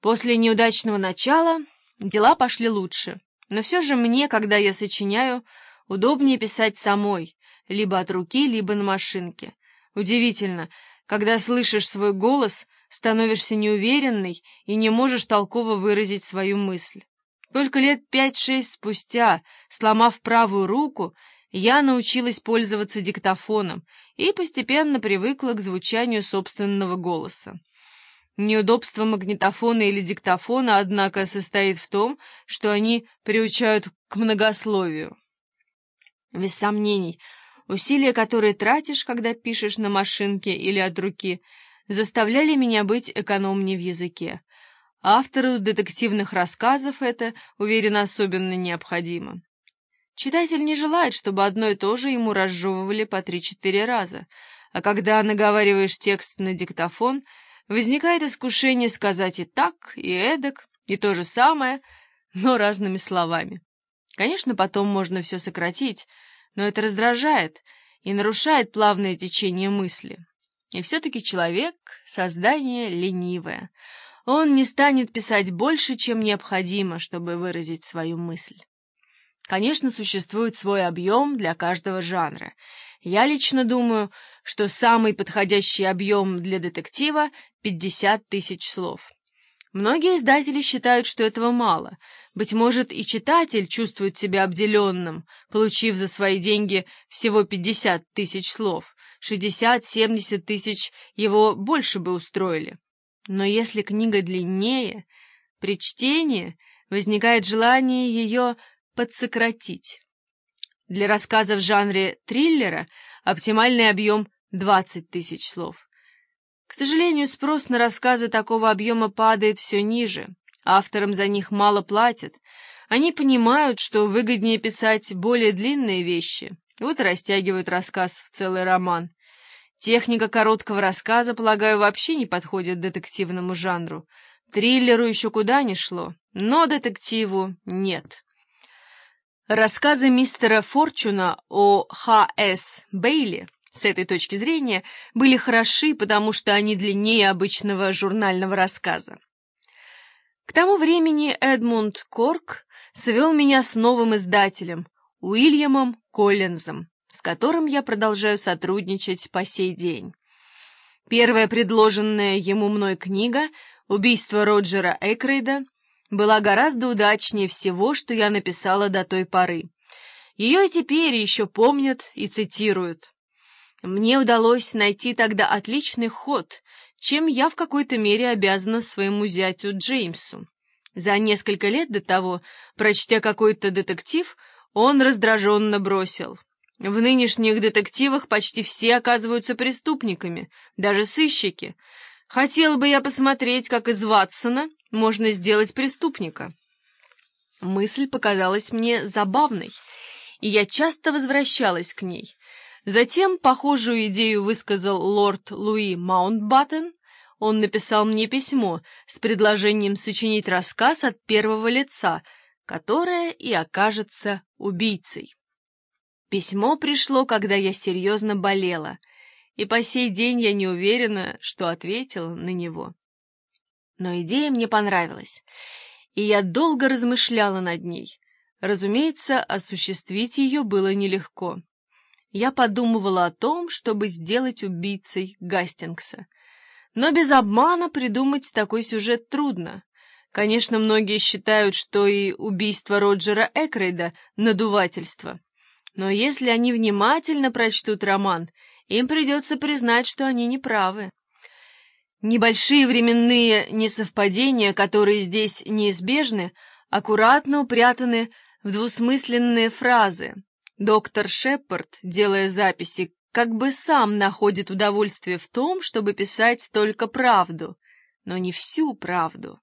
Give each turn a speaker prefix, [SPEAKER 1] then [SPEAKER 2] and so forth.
[SPEAKER 1] После неудачного начала дела пошли лучше, но все же мне, когда я сочиняю, удобнее писать самой, либо от руки, либо на машинке. Удивительно, когда слышишь свой голос, становишься неуверенной и не можешь толково выразить свою мысль. Только лет пять-шесть спустя, сломав правую руку, я научилась пользоваться диктофоном и постепенно привыкла к звучанию собственного голоса. Неудобство магнитофона или диктофона, однако, состоит в том, что они приучают к многословию. Без сомнений, усилия, которые тратишь, когда пишешь на машинке или от руки, заставляли меня быть экономнее в языке. Автору детективных рассказов это, уверенно, особенно необходимо. Читатель не желает, чтобы одно и то же ему разжевывали по три-четыре раза, а когда наговариваешь текст на диктофон — Возникает искушение сказать и так, и эдак, и то же самое, но разными словами. Конечно, потом можно все сократить, но это раздражает и нарушает плавное течение мысли. И все-таки человек — создание ленивое. Он не станет писать больше, чем необходимо, чтобы выразить свою мысль. Конечно, существует свой объем для каждого жанра. Я лично думаю, что самый подходящий объем для детектива 50 тысяч слов. Многие издатели считают, что этого мало. Быть может, и читатель чувствует себя обделенным, получив за свои деньги всего 50 тысяч слов. 60-70 тысяч его больше бы устроили. Но если книга длиннее, при чтении возникает желание ее подсократить. Для рассказа в жанре триллера оптимальный объем 20 тысяч слов. К сожалению, спрос на рассказы такого объема падает все ниже. Авторам за них мало платят. Они понимают, что выгоднее писать более длинные вещи. Вот и растягивают рассказ в целый роман. Техника короткого рассказа, полагаю, вообще не подходит детективному жанру. Триллеру еще куда ни шло, но детективу нет. Рассказы мистера Форчуна о Х.С. Бейли с этой точки зрения, были хороши, потому что они длиннее обычного журнального рассказа. К тому времени Эдмунд Корк свел меня с новым издателем, Уильямом Коллинзом, с которым я продолжаю сотрудничать по сей день. Первая предложенная ему мной книга «Убийство Роджера Экрейда» была гораздо удачнее всего, что я написала до той поры. Ее и теперь еще помнят и цитируют. Мне удалось найти тогда отличный ход, чем я в какой-то мере обязана своему зятю Джеймсу. За несколько лет до того, прочтя какой-то детектив, он раздраженно бросил. В нынешних детективах почти все оказываются преступниками, даже сыщики. Хотел бы я посмотреть, как из Ватсона можно сделать преступника. Мысль показалась мне забавной, и я часто возвращалась к ней. Затем похожую идею высказал лорд Луи Маунтбаттен. Он написал мне письмо с предложением сочинить рассказ от первого лица, которое и окажется убийцей. Письмо пришло, когда я серьезно болела, и по сей день я не уверена, что ответила на него. Но идея мне понравилась, и я долго размышляла над ней. Разумеется, осуществить ее было нелегко я подумывала о том, чтобы сделать убийцей Гастингса. Но без обмана придумать такой сюжет трудно. Конечно, многие считают, что и убийство Роджера Экрейда — надувательство. Но если они внимательно прочтут роман, им придется признать, что они неправы. Небольшие временные несовпадения, которые здесь неизбежны, аккуратно упрятаны в двусмысленные фразы, Доктор Шепард, делая записи, как бы сам находит удовольствие в том, чтобы писать только правду, но не всю правду.